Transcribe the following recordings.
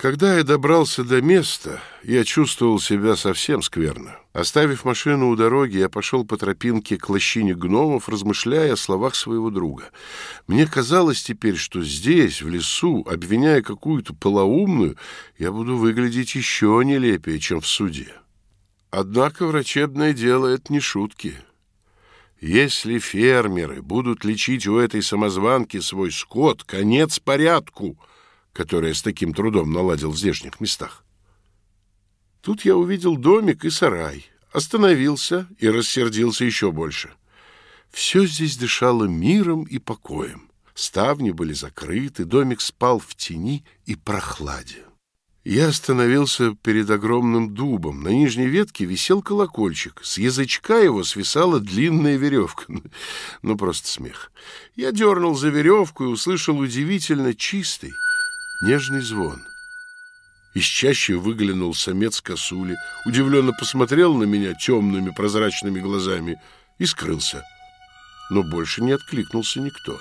Когда я добрался до места, я чувствовал себя совсем скверно. Оставив машину у дороги, я пошел по тропинке к лощине гномов, размышляя о словах своего друга. Мне казалось теперь, что здесь, в лесу, обвиняя какую-то полоумную, я буду выглядеть еще нелепее, чем в суде. Однако врачебное дело — это не шутки. Если фермеры будут лечить у этой самозванки свой скот, конец порядку — которое с таким трудом наладил в здешних местах. Тут я увидел домик и сарай, остановился и рассердился еще больше. Все здесь дышало миром и покоем. Ставни были закрыты, домик спал в тени и прохладе. Я остановился перед огромным дубом. На нижней ветке висел колокольчик. С язычка его свисала длинная веревка. Ну, просто смех. Я дернул за веревку и услышал удивительно чистый, нежный звон. Из чаще выглянул самец косули, удивленно посмотрел на меня темными прозрачными глазами и скрылся. Но больше не откликнулся никто.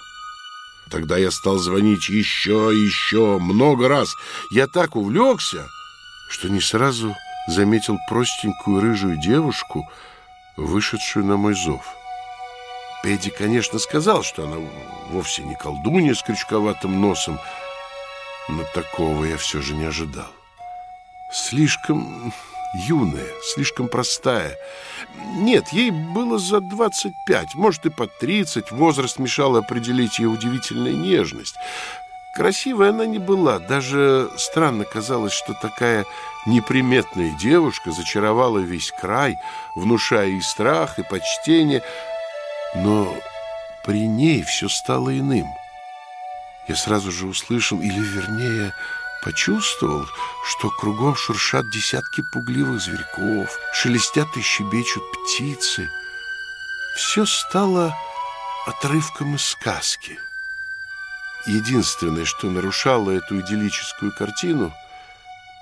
Тогда я стал звонить еще и еще, много раз. Я так увлекся, что не сразу заметил простенькую рыжую девушку, вышедшую на мой зов. Педи, конечно, сказал, что она вовсе не колдунья с крючковатым носом, но такого я все же не ожидал. Слишком юная, слишком простая. Нет, ей было за 25, может и под 30. Возраст мешал определить ее удивительная нежность. Красивая она не была. Даже странно казалось, что такая неприметная девушка зачаровала весь край, внушая и страх, и почтение. Но при ней все стало иным я сразу же услышал, или вернее почувствовал, что кругом шуршат десятки пугливых зверьков, шелестят и щебечут птицы. Все стало отрывком из сказки. Единственное, что нарушало эту идиллическую картину —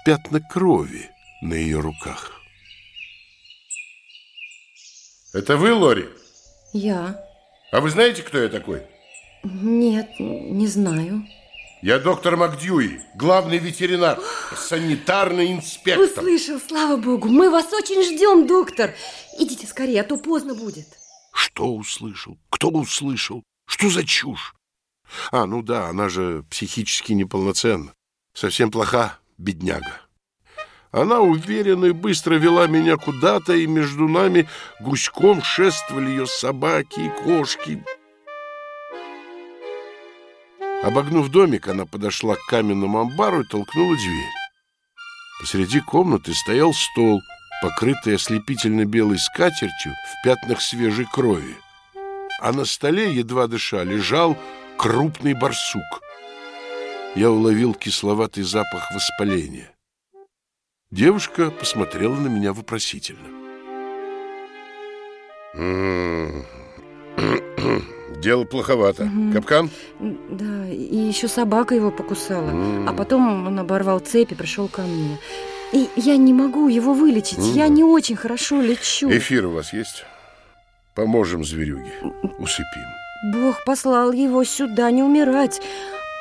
пятна крови на ее руках. Это вы, Лори? Я. А вы знаете, кто я такой? Нет, не знаю. Я доктор Макдьюи, главный ветеринар, санитарный инспектор. Услышал, слава богу. Мы вас очень ждем, доктор. Идите скорее, а то поздно будет. Что услышал? Кто услышал? Что за чушь? А, ну да, она же психически неполноценна. Совсем плоха, бедняга. Она уверенно и быстро вела меня куда-то, и между нами гуськом шествовали ее собаки и кошки. Обогнув домик, она подошла к каменному амбару и толкнула дверь. Посреди комнаты стоял стол, покрытый ослепительно белой скатертью в пятнах свежей крови. А на столе, едва дыша, лежал крупный барсук. Я уловил кисловатый запах воспаления. Девушка посмотрела на меня вопросительно. Дело плоховато. Угу. Капкан? Да, и еще собака его покусала. Mm. А потом он оборвал цепь и пришел ко мне. И я не могу его вылечить. Mm. Я не очень хорошо лечу. Эфир у вас есть? Поможем зверюге. Усыпим. Бог послал его сюда не умирать,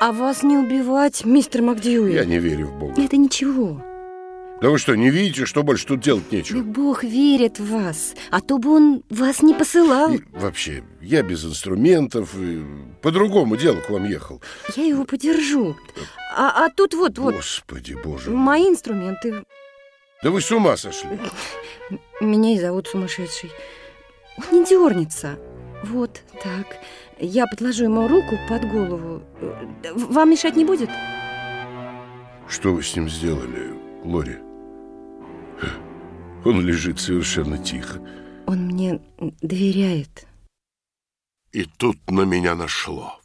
а вас не убивать, мистер Макдьюи. Я не верю в Бога. Это ничего. Да вы что, не видите, что больше тут делать нечего? Да Бог верит в вас, а то бы он вас не посылал. И вообще, я без инструментов, и по другому делу к вам ехал. Я его подержу. А, а тут вот, вот. Господи, боже Мои инструменты. Да вы с ума сошли. Меня и зовут сумасшедший. Он не дернется. Вот так. Я подложу ему руку под голову. Вам мешать не будет? Что вы с ним сделали, Лори? Он лежит совершенно тихо. Он мне доверяет. И тут на меня нашло.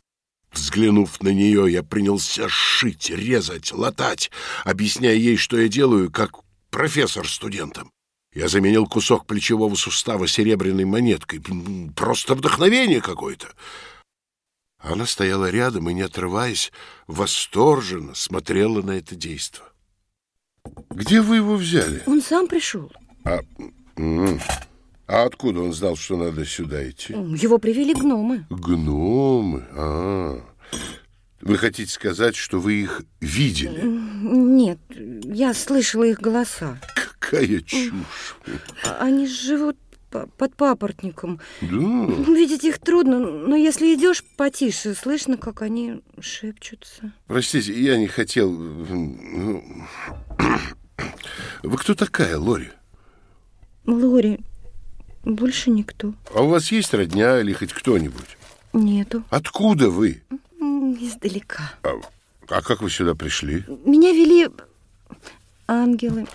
Взглянув на нее, я принялся шить, резать, латать, объясняя ей, что я делаю, как профессор студентам. Я заменил кусок плечевого сустава серебряной монеткой. Просто вдохновение какое-то. Она стояла рядом и, не отрываясь, восторженно смотрела на это действо. Где вы его взяли? Он сам пришел. А, а откуда он знал, что надо сюда идти? Его привели гномы. Гномы? А, Вы хотите сказать, что вы их видели? Нет, я слышала их голоса. Какая чушь. А- Они живут под папоротником. Да. Видеть их трудно, но если идешь потише, слышно, как они шепчутся. Простите, я не хотел... ну, Вы кто такая, Лори? Лори, больше никто. А у вас есть родня или хоть кто-нибудь? Нету. Откуда вы? Издалека. А, а как вы сюда пришли? Меня вели ангелы.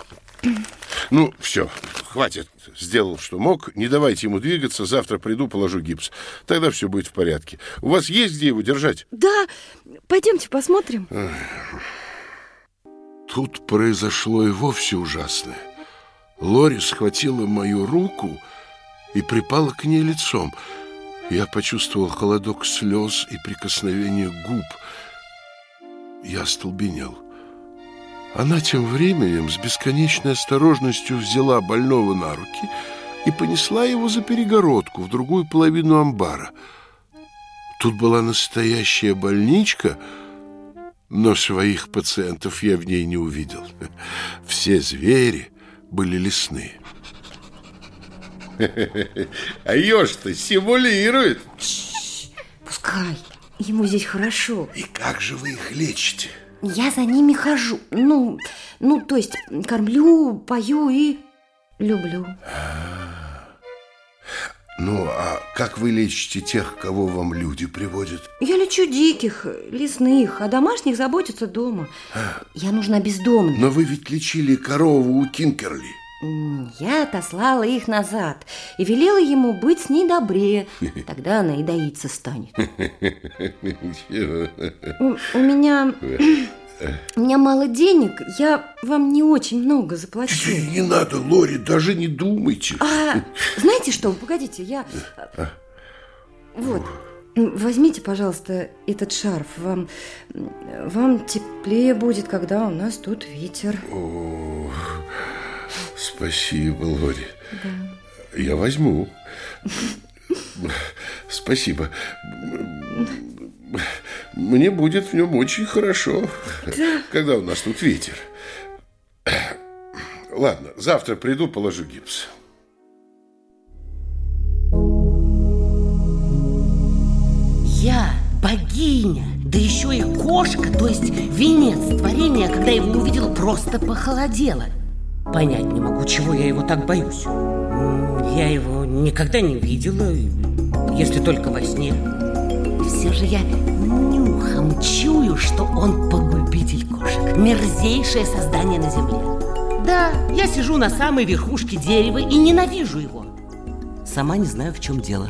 Ну, все, хватит. Сделал, что мог. Не давайте ему двигаться. Завтра приду, положу гипс. Тогда все будет в порядке. У вас есть где его держать? Да, пойдемте посмотрим. Тут произошло и вовсе ужасное. Лори схватила мою руку и припала к ней лицом. Я почувствовал холодок слез и прикосновение губ. Я остолбенел. Она тем временем с бесконечной осторожностью взяла больного на руки и понесла его за перегородку в другую половину амбара. Тут была настоящая больничка, но своих пациентов я в ней не увидел. Все звери были лесные. А еж-то симулирует. Пускай. Ему здесь хорошо. И как же вы их лечите? Я за ними хожу. Ну, ну, то есть кормлю, пою и люблю. Ну, а как вы лечите тех, кого вам люди приводят? Я лечу диких, лесных, а домашних заботятся дома. Я нужна бездомным. Но вы ведь лечили корову у Кинкерли. Я отослала их назад и велела ему быть с ней добрее. Тогда она и доиться станет. У, у меня... У меня мало денег, я вам не очень много заплачу. Не надо, Лори, даже не думайте. А знаете что, погодите, я... Вот, м, возьмите, пожалуйста, этот шарф. Вам, вам теплее будет, когда у нас тут ветер. О, спасибо, Лори. Я возьму. Спасибо. Мне будет в нем очень хорошо, когда у нас тут ветер. Ладно, завтра приду, положу гипс. Я богиня, да еще и кошка, то есть венец творения, когда его увидела, просто похолодела. Понять не могу, чего я его так боюсь. Я его никогда не видела, если только во сне. Все же я нюхом чую, что он погубитель кошек, мерзейшее создание на земле. Да, я сижу на самой верхушке дерева и ненавижу его. Сама не знаю, в чем дело.